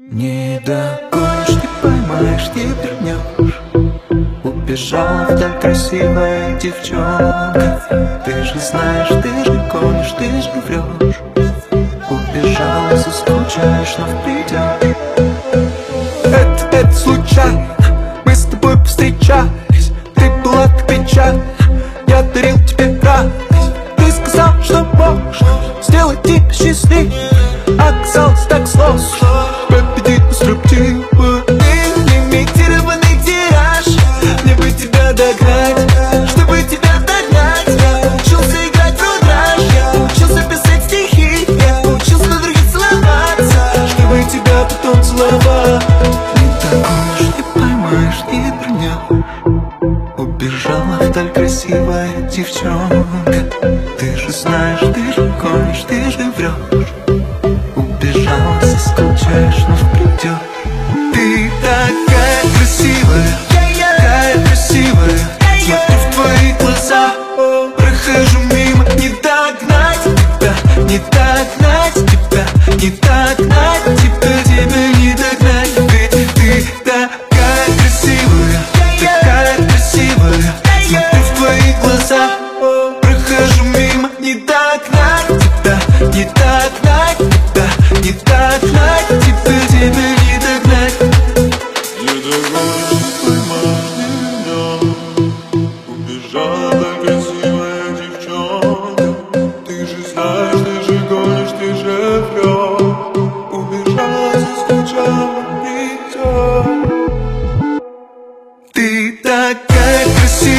Не догонишь, не поймаешь, не вернешь. Убежала вдаль красивая девчонка. Ты же знаешь, ты же гонишь, ты же врешь Убежала, заскучаешь, но придешь Это, это случайно, мы с тобой повстречались. Ты была так печальна, я дарил тебе радость. Ты сказал, что можешь сделать тебя счастливым Оказалось так сложно Ты лимитированный тираж. Мне бы тебя догнать, чтобы тебя догнать. Я учился играть в рудраж Я учился писать стихи Я учился на других целоваться. Чтобы тебя потом целовать. Не догонишь, не поймаешь, не вернешь Убежала. Вдаль красивая девчонка. Ты же знаешь, ты же гонишь, ты же врешь заскучаешь, но придешь Ты такая kita akan kesini